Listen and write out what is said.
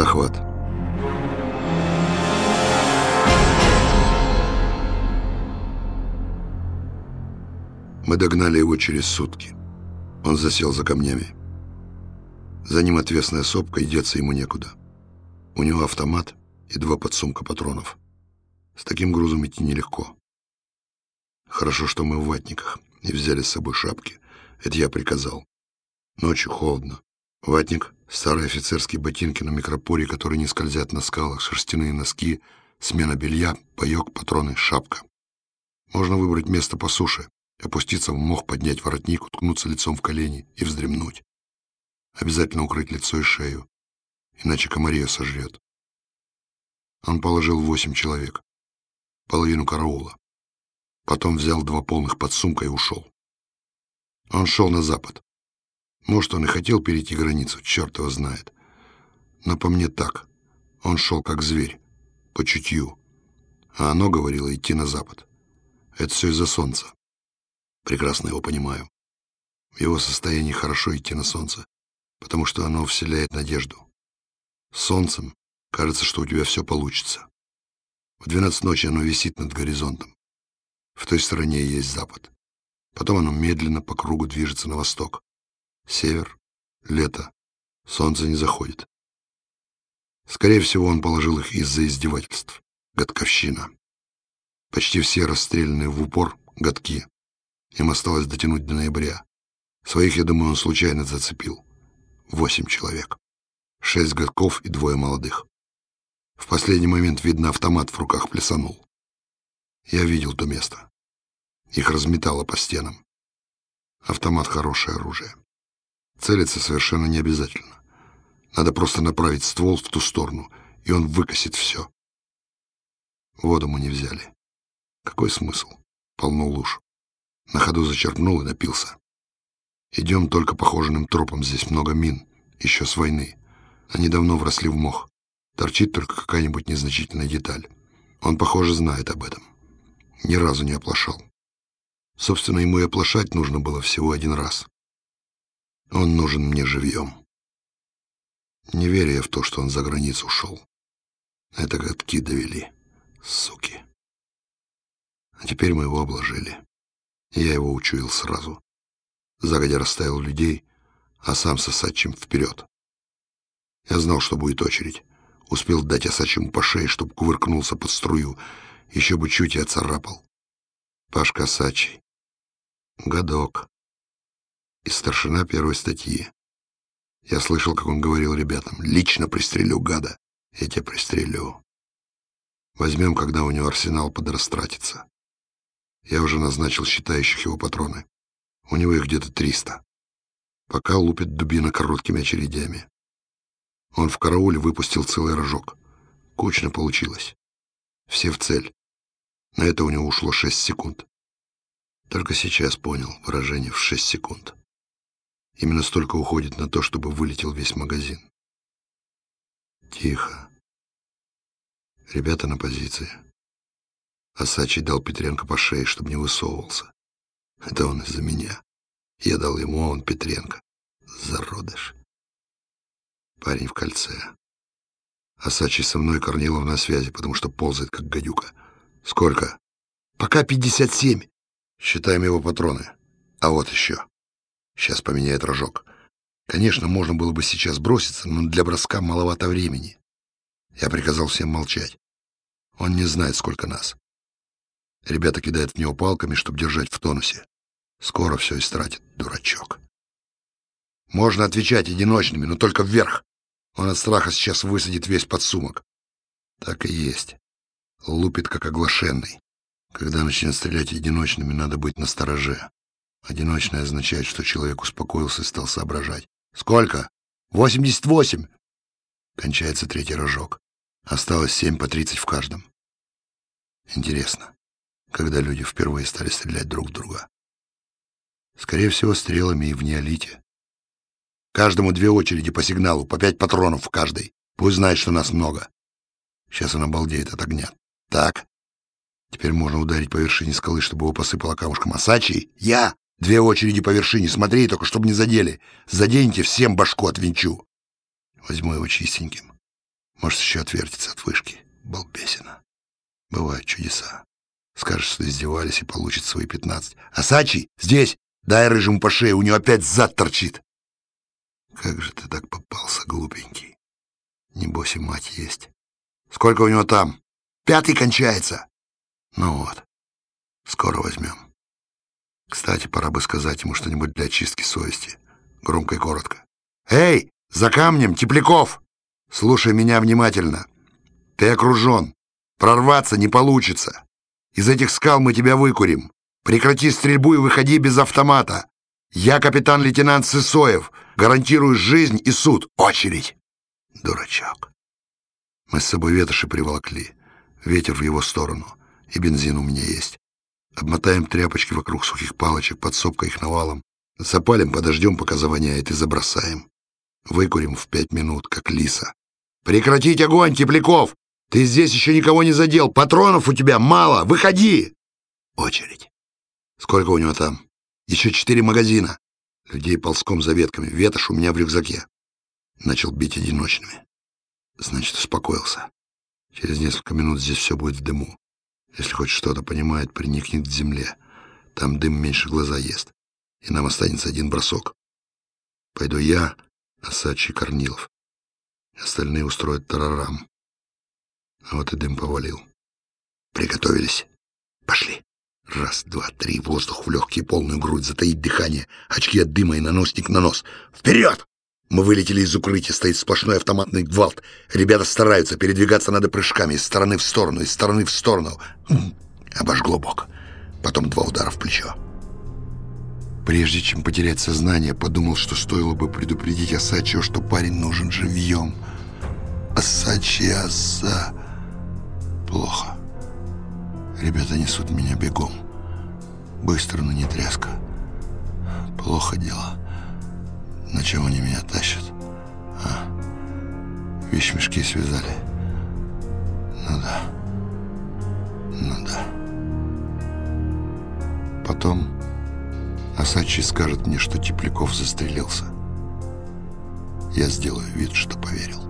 Захват. Мы догнали его через сутки. Он засел за камнями. За ним отвесная сопка, и деться ему некуда. У него автомат и два подсумка патронов. С таким грузом идти нелегко. Хорошо, что мы в ватниках и взяли с собой шапки. Это я приказал. Ночью холодно. Ватник, старые офицерские ботинки на микропоре, которые не скользят на скалах, шерстяные носки, смена белья, паёк, патроны, шапка. Можно выбрать место по суше, опуститься в мох, поднять воротник, уткнуться лицом в колени и вздремнуть. Обязательно укрыть лицо и шею, иначе комария сожрет. Он положил восемь человек, половину караула. Потом взял два полных подсумка и ушел. Он шел на запад. Может, он и хотел перейти границу, черт его знает. Но по мне так. Он шел как зверь, по чутью. А оно говорило идти на запад. Это все из-за солнца. Прекрасно его понимаю. В его состоянии хорошо идти на солнце, потому что оно вселяет надежду. С солнцем кажется, что у тебя все получится. В двенадцать ночи оно висит над горизонтом. В той стороне есть запад. Потом оно медленно по кругу движется на восток. Север, лето, солнце не заходит. Скорее всего, он положил их из-за издевательств. Годковщина. Почти все расстрелянные в упор — годки. Им осталось дотянуть до ноября. Своих, я думаю, он случайно зацепил. Восемь человек. Шесть годков и двое молодых. В последний момент, видно, автомат в руках плясанул. Я видел то место. Их разметало по стенам. Автомат — хорошее оружие. Целиться совершенно не обязательно. Надо просто направить ствол в ту сторону, и он выкосит все. Воду мы не взяли. Какой смысл? Полно луж. На ходу зачерпнул и напился. Идем только похоженным тропом, здесь много мин, еще с войны. Они давно вросли в мох. Торчит только какая-нибудь незначительная деталь. Он, похоже, знает об этом. Ни разу не оплошал. Собственно, ему и оплошать нужно было всего один раз. Он нужен мне живьем. Не верю я в то, что он за границу ушел. Это годки довели, суки. А теперь мы его обложили. Я его учуял сразу. Загодя расставил людей, а сам с Осадчим вперед. Я знал, что будет очередь. Успел дать Осадчему по шее, чтобы кувыркнулся под струю. Еще бы чуть и оцарапал. Пашка Осадчий. Годок. И старшина первой статьи. Я слышал, как он говорил ребятам. «Лично пристрелю гада. Я тебя пристрелю. Возьмем, когда у него арсенал подрастратится. Я уже назначил считающих его патроны. У него их где-то триста. Пока лупит дубина короткими очередями. Он в карауле выпустил целый рожок. Кучно получилось. Все в цель. На это у него ушло шесть секунд. Только сейчас понял выражение «в шесть секунд». Именно столько уходит на то, чтобы вылетел весь магазин. Тихо. Ребята на позиции. Осачий дал Петренко по шее, чтобы не высовывался. Это он из-за меня. Я дал ему, а он Петренко. Зародыш. Парень в кольце. Осачий со мной Корнилов на связи, потому что ползает, как гадюка. Сколько? Пока пятьдесят семь. Считаем его патроны. А вот еще. Сейчас поменяет рожок. Конечно, можно было бы сейчас броситься, но для броска маловато времени. Я приказал всем молчать. Он не знает, сколько нас. Ребята кидают в него палками, чтобы держать в тонусе. Скоро все истратит, дурачок. Можно отвечать одиночными, но только вверх. Он от страха сейчас высадит весь подсумок. Так и есть. Лупит, как оглашенный. Когда начнет стрелять одиночными, надо быть настороже. Одиночный означает, что человек успокоился и стал соображать. «Сколько?» «Восемьдесят восемь!» Кончается третий рожок. Осталось семь по тридцать в каждом. Интересно, когда люди впервые стали стрелять друг в друга. Скорее всего, стрелами и в неолите. Каждому две очереди по сигналу, по пять патронов в каждой. Пусть знает, что нас много. Сейчас он обалдеет от огня. Так. Теперь можно ударить по вершине скалы, чтобы его посыпало камушком. Осачий? Я! Две очереди по вершине. Смотри, только чтобы не задели. Заденьте, всем башку отвинчу. Возьму его чистеньким. Может, еще отвертится от вышки. Балбесина. Бывают чудеса. Скажешь, что издевались и получит свои пятнадцать. «Асачи, здесь! Дай рыжему по шее, у него опять зад торчит!» Как же ты так попался, глупенький? Небось и мать есть. Сколько у него там? Пятый кончается. Ну вот, скоро возьмем. Кстати, пора бы сказать ему что-нибудь для очистки совести. Громко и коротко. «Эй, за камнем, Тепляков! Слушай меня внимательно. Ты окружен. Прорваться не получится. Из этих скал мы тебя выкурим. Прекрати стрельбу и выходи без автомата. Я капитан-лейтенант Сысоев. Гарантирую жизнь и суд. Очередь!» Дурачок. Мы с собой ветоши приволокли. Ветер в его сторону. И бензин у меня есть. Обмотаем тряпочки вокруг сухих палочек, подсобка их навалом. Запалим, подождем, пока завоняет, и забросаем. Выкурим в пять минут, как лиса. «Прекратить огонь, Тепляков! Ты здесь еще никого не задел! Патронов у тебя мало! Выходи!» Очередь. Сколько у него там? Еще четыре магазина. Людей ползком за ветками. Ветошь у меня в рюкзаке. Начал бить одиночными. Значит, успокоился. Через несколько минут здесь все будет в дыму. Если хоть что-то понимает, приникнет к земле. Там дым меньше глаза ест. И нам останется один бросок. Пойду я, Асачи Корнилов. Остальные устроят тарарам. А вот и дым повалил. Приготовились. Пошли. Раз, два, три. Воздух в легкие, полную грудь, затаить дыхание. Очки от дыма и наносник на нос. Вперед! Мы вылетели из укрытия, стоит сплошной автоматный гвалт. Ребята стараются, передвигаться надо прыжками, из стороны в сторону, из стороны в сторону. Обожгло бок. Потом два удара в плечо. Прежде чем потерять сознание, подумал, что стоило бы предупредить Асачио, что парень нужен живьем. Асачи, Аса... Плохо. Ребята несут меня бегом. Быстро, но не тряска. Плохо дело. На чем они меня тащат? А? Вещмешки связали. Ну да. Ну да. Потом Асачи скажет мне, что Тепляков застрелился. Я сделаю вид, что поверил.